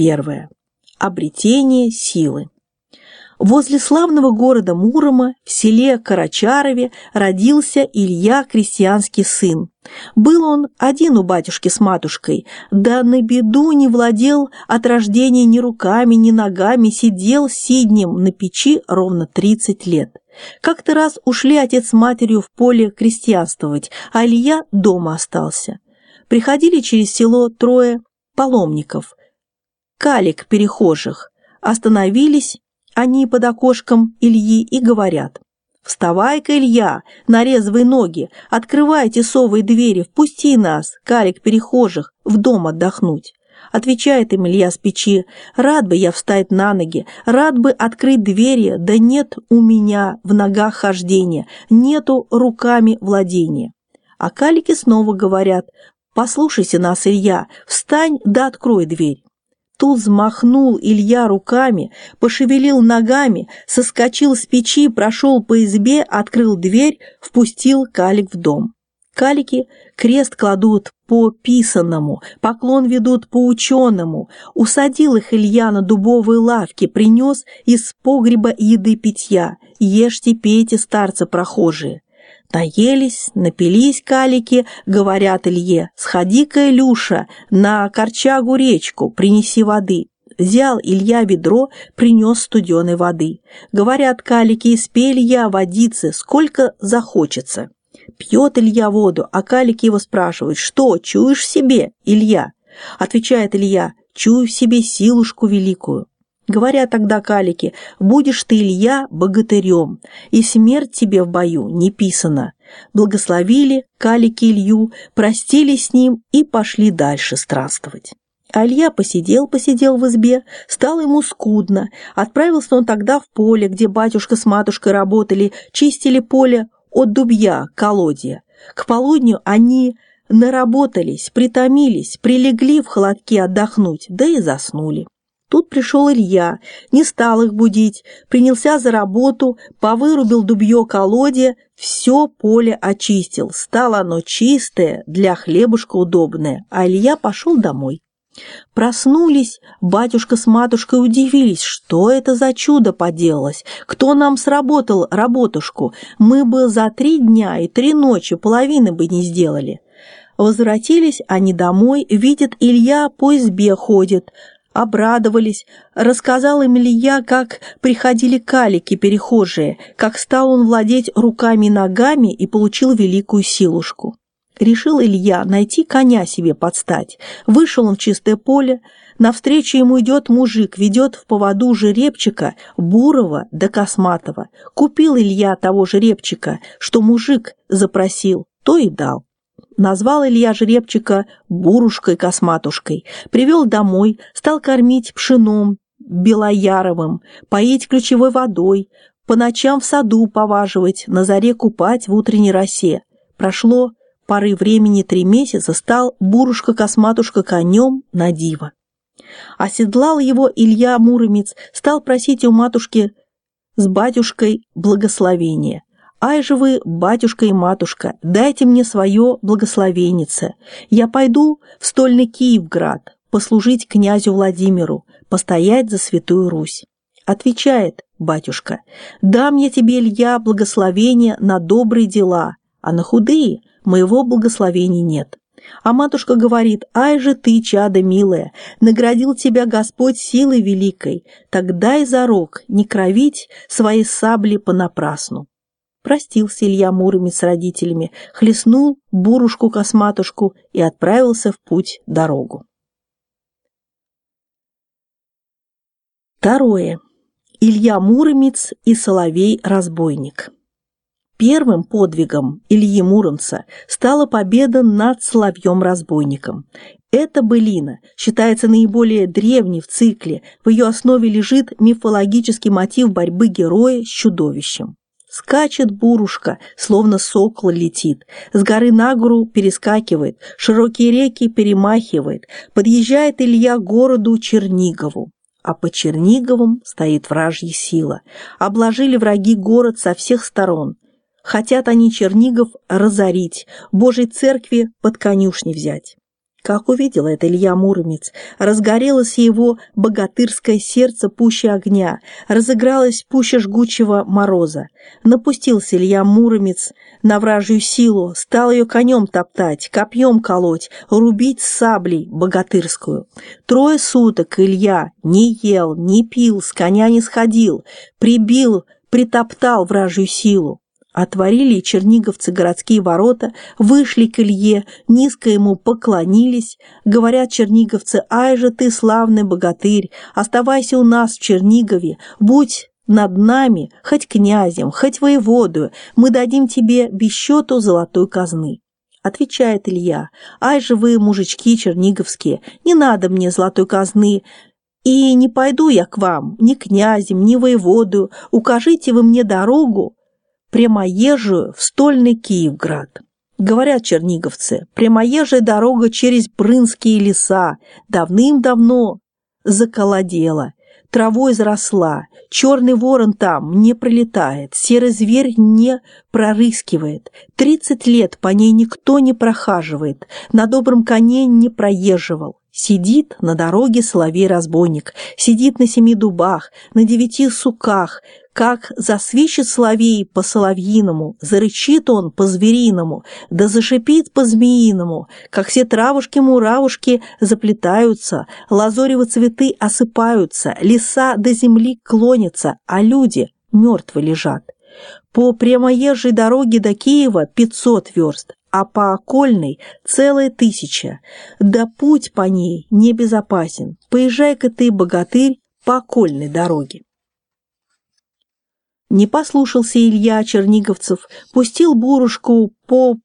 первая. Обретение силы. Возле славного города Мурома в селе Карачарове родился Илья крестьянский сын. Был он один у батюшки с матушкой, да на беду не владел от рождения ни руками, ни ногами, сидел сиднем на печи ровно 30 лет. Как-то раз ушли отец с матерью в поле крестьянствовать, а Илья дома остался. Приходили через село трое паломников, калик перехожих, остановились они под окошком Ильи и говорят. «Вставай-ка, Илья, нарезвай ноги, открывай тесовые двери, впусти нас, калик перехожих, в дом отдохнуть». Отвечает им Илья с печи, «Рад бы я встать на ноги, рад бы открыть двери, да нет у меня в ногах хождения, нету руками владения». А калики снова говорят, «Послушайся нас, Илья, встань да открой дверь». Тут взмахнул Илья руками, пошевелил ногами, соскочил с печи, прошел по избе, открыл дверь, впустил калик в дом. Калики крест кладут по писанному, поклон ведут по ученому. Усадил их Илья на дубовой лавке, принес из погреба еды питья. Ешьте, пейте, старцы прохожие. Наелись, напились калики, говорят Илье, сходи-ка, Илюша, на корчагу речку, принеси воды. Взял Илья ведро, принес студеной воды. Говорят калики, спели я водицы, сколько захочется. Пьет Илья воду, а калики его спрашивают, что, чуешь себе, Илья? Отвечает Илья, чую в себе силушку великую. Говорят тогда калики, будешь ты, Илья, богатырем, и смерть тебе в бою не писана. Благословили калики Илью, простились с ним и пошли дальше странствовать. А Илья посидел-посидел в избе, стало ему скудно. Отправился он тогда в поле, где батюшка с матушкой работали, чистили поле от дубья, колодья. К полудню они наработались, притомились, прилегли в холодке отдохнуть, да и заснули. Тут пришел Илья, не стал их будить, принялся за работу, повырубил дубье колодья, все поле очистил. Стало оно чистое, для хлебушка удобное, а Илья пошел домой. Проснулись, батюшка с матушкой удивились, что это за чудо поделалось, кто нам сработал работушку, мы бы за три дня и три ночи половины бы не сделали. Возвратились они домой, видят, Илья по избе ходит, обрадовались. Рассказал им Илья, как приходили калики перехожие, как стал он владеть руками и ногами и получил великую силушку. Решил Илья найти коня себе подстать. Вышел он в чистое поле, навстречу ему идет мужик, ведет в поводу жеребчика бурого да косматого. Купил Илья того жеребчика, что мужик запросил, то и дал. Назвал Илья жеребчика бурушкой-косматушкой, привел домой, стал кормить пшеном белояровым, поить ключевой водой, по ночам в саду поваживать, на заре купать в утренней росе. Прошло поры времени три месяца, стал бурушка-косматушка конем на диво. Оседлал его Илья Муромец, стал просить у матушки с батюшкой благословения. «Ай же вы, батюшка и матушка, дайте мне свое благословеннице. Я пойду в стольный Киевград, послужить князю Владимиру, постоять за святую Русь». Отвечает батюшка, «Дам я тебе, Илья, благословение на добрые дела, а на худые моего благословения нет». А матушка говорит, «Ай же ты, чадо милая, наградил тебя Господь силой великой, тогда и зарок не кровить свои сабли понапрасну». Простился Илья Муромец с родителями, хлестнул бурушку-косматушку и отправился в путь дорогу. Второе. Илья Муромец и Соловей-разбойник. Первым подвигом Ильи Муромца стала победа над Соловьем-разбойником. Эта былина считается наиболее древней в цикле, в ее основе лежит мифологический мотив борьбы героя с чудовищем. Скачет бурушка, словно сокол летит, с горы на гору перескакивает, широкие реки перемахивает, подъезжает Илья к городу Чернигову. А по Черниговым стоит вражья сила. Обложили враги город со всех сторон. Хотят они Чернигов разорить, Божьей церкви под конюшни взять. Как увидел это Илья Муромец, разгорелось его богатырское сердце пуще огня, разыгралось пуще жгучего мороза. Напустился Илья Муромец на вражью силу, стал ее конем топтать, копьем колоть, рубить саблей богатырскую. Трое суток Илья не ел, не пил, с коня не сходил, прибил, притоптал вражью силу. Отворили черниговцы городские ворота, вышли к Илье, низко ему поклонились. Говорят черниговцы, ай же ты, славный богатырь, оставайся у нас в Чернигове, будь над нами, хоть князем, хоть воеводою, мы дадим тебе без счету золотой казны. Отвечает Илья, ай же вы, мужички черниговские, не надо мне золотой казны, и не пойду я к вам, ни князем, ни воеводою, укажите вы мне дорогу, прямоезжую в стольный Киевград. Говорят черниговцы, прямоезжая дорога через Брынские леса давным-давно заколодела, травой заросла, черный ворон там не пролетает, серый зверь не прорыскивает, тридцать лет по ней никто не прохаживает, на добром коне не проезживал. Сидит на дороге соловей-разбойник, сидит на семи дубах, на девяти суках, как засвищет соловей по-соловьиному, зарычит он по-звериному, да зашипит по-змеиному, как все травушки-муравушки заплетаются, лазорево цветы осыпаются, леса до земли клонятся, а люди мертвы лежат. По прямоезжей дороге до Киева 500 верст, а по окольной целая тысяча. Да путь по ней небезопасен. Поезжай-ка ты, богатырь, по окольной дороге. Не послушался Илья Черниговцев, пустил бурушку по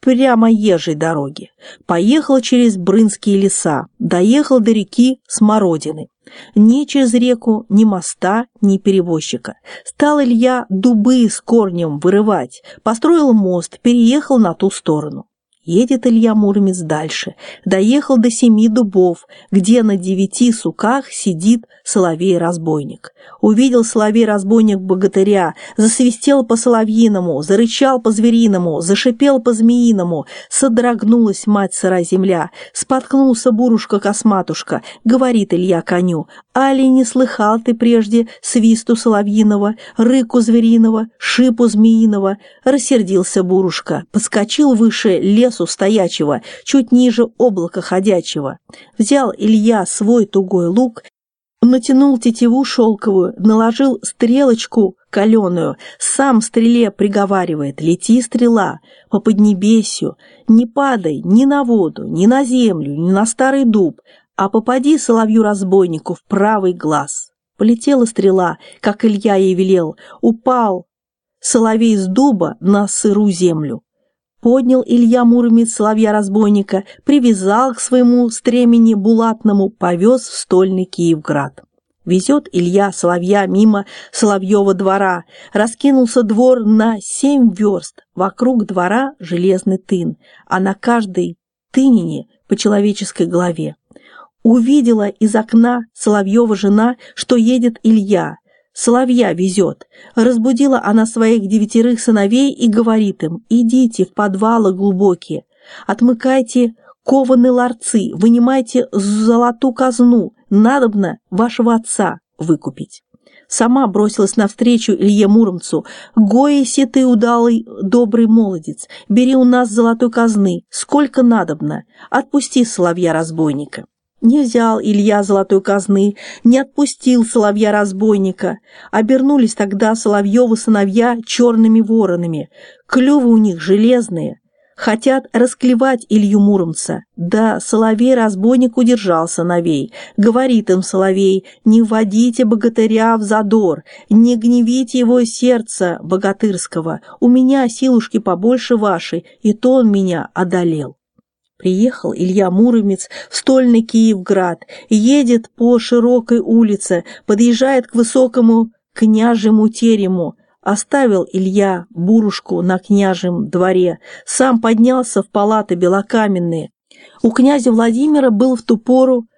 прямо ежей дороге. Поехал через Брынские леса, доехал до реки Смородины. Ни через реку, ни моста, ни перевозчика. Стал Илья дубы с корнем вырывать, построил мост, переехал на ту сторону. Едет Илья Муромец дальше, доехал до семи дубов, где на девяти суках сидит соловей-разбойник. Увидел соловей-разбойник богатыря, засвистел по-соловьиному, зарычал по-звериному, зашипел по-змеиному, содрогнулась мать сыра земля, споткнулся бурушка-косматушка, говорит Илья коню, «Али не слыхал ты прежде свисту соловьиного, рыку звериного, шипу змеиного?» Рассердился бурушка, подскочил выше лес лесу стоячего, чуть ниже облака ходячего. Взял Илья свой тугой лук, натянул тетиву шелковую, наложил стрелочку каленую, сам стреле приговаривает, лети, стрела, по поднебесью, не падай ни на воду, ни на землю, ни на старый дуб, а попади соловью-разбойнику в правый глаз. Полетела стрела, как Илья ей велел, упал соловей с дуба на сыру землю. Поднял Илья Муромец соловья-разбойника, привязал к своему стремени булатному, повез в стольный Киевград. Везет Илья Соловья мимо Соловьева двора. Раскинулся двор на семь верст. Вокруг двора железный тын, а на каждой тынине по человеческой голове. Увидела из окна Соловьева жена, что едет Илья. Соловья везет. Разбудила она своих девятерых сыновей и говорит им, идите в подвалы глубокие, отмыкайте кованые ларцы, вынимайте золотую казну, надобно вашего отца выкупить. Сама бросилась навстречу Илье Муромцу. «Гоиси ты, удалый, добрый молодец, бери у нас золотой казны, сколько надобно, отпусти соловья-разбойника». Не взял Илья золотой казны, не отпустил соловья-разбойника. Обернулись тогда соловьевы сыновья черными воронами. Клювы у них железные. Хотят расклевать Илью Муромца. Да, соловей-разбойник удержал сыновей. Говорит им соловей, не вводите богатыря в задор, не гневите его сердце богатырского. У меня силушки побольше вашей, и то он меня одолел. Приехал Илья Муромец в стольный Киевград, едет по широкой улице, подъезжает к высокому княжему терему. Оставил Илья бурушку на княжем дворе, сам поднялся в палаты белокаменные. У князя Владимира был в ту пору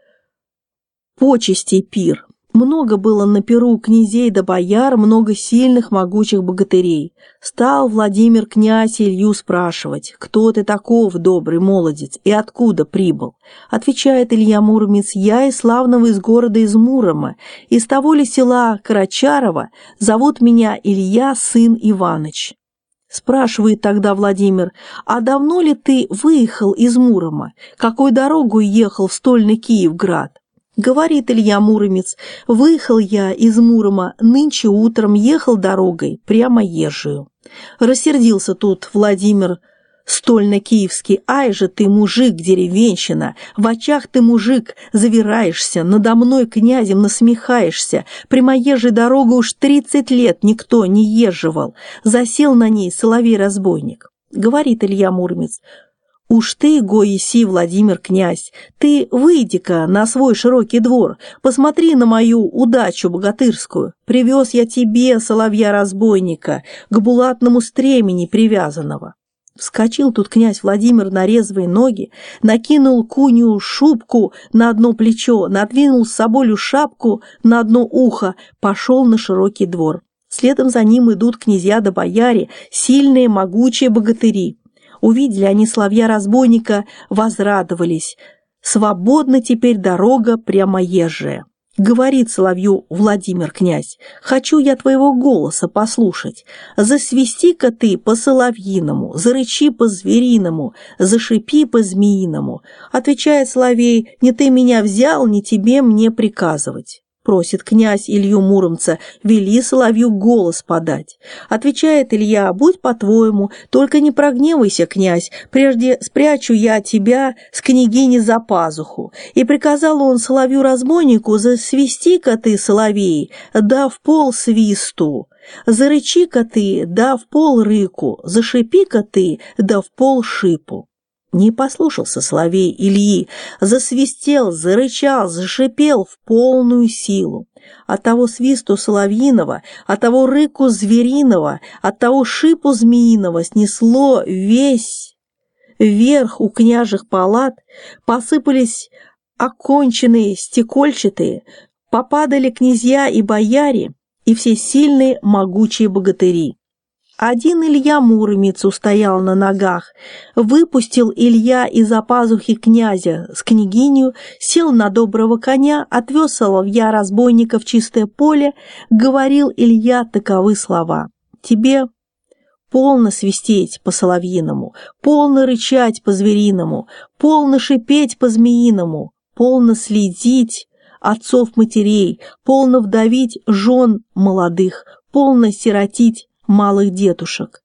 почести пир. Много было на перу князей да бояр, много сильных, могучих богатырей. Стал Владимир князь Илью спрашивать, кто ты таков, добрый молодец, и откуда прибыл? Отвечает Илья Муромец, я из славного из города из Мурома, из того ли села Карачарова, зовут меня Илья, сын Иваныч. Спрашивает тогда Владимир, а давно ли ты выехал из Мурома? Какой дорогу ехал в стольный Киевград? Говорит Илья Муромец, выехал я из Мурома, нынче утром ехал дорогой, прямо езжую. Рассердился тут Владимир стольно-киевский, ай же ты, мужик, деревенщина, в очах ты, мужик, завираешься, надо мной князем насмехаешься, прямоезжей дорогу уж тридцать лет никто не езживал, засел на ней соловей-разбойник. Говорит Илья Муромец, Уж ты, Гоиси Владимир князь, ты выйди-ка на свой широкий двор, посмотри на мою удачу богатырскую. Привез я тебе, соловья-разбойника, к булатному стремени привязанного. Вскочил тут князь Владимир на резвые ноги, накинул куню шубку на одно плечо, надвинул с собою шапку на одно ухо, пошел на широкий двор. Следом за ним идут князья да бояре, сильные, могучие богатыри. Увидели они славья-разбойника, возрадовались. Свободна теперь дорога прямоезжая. Говорит Соловью Владимир князь, хочу я твоего голоса послушать. Засвисти-ка ты по-соловьиному, зарычи по-звериному, зашипи по-змеиному. Отвечает Соловей, не ты меня взял, не тебе мне приказывать. Просит князь Илью Муромца, вели Соловью голос подать. Отвечает Илья, будь по-твоему, только не прогневайся, князь, прежде спрячу я тебя с княгини за пазуху. И приказал он Соловью-разбойнику, засвисти-ка ты, Соловей, да в пол свисту. Зарычи-ка ты, да в пол рыку, зашипи-ка ты, да в пол шипу. Не послушался Соловей Ильи, засвистел, зарычал, зашипел в полную силу. От того свисту соловьиного, от того рыку звериного, от того шипу змеиного снесло весь вверх у княжих палат, посыпались оконченные стекольчатые, попадали князья и бояре, и все сильные могучие богатыри. Один Илья Муромец устоял на ногах. Выпустил Илья из-за пазухи князя с княгинью, сел на доброго коня, отвез соловья разбойника в чистое поле, говорил Илья таковы слова. «Тебе полно свистеть по-соловьиному, полно рычать по-звериному, полно шипеть по-змеиному, полно следить отцов-матерей, полно вдавить жен молодых, полно сиротить малых детушек.